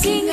sing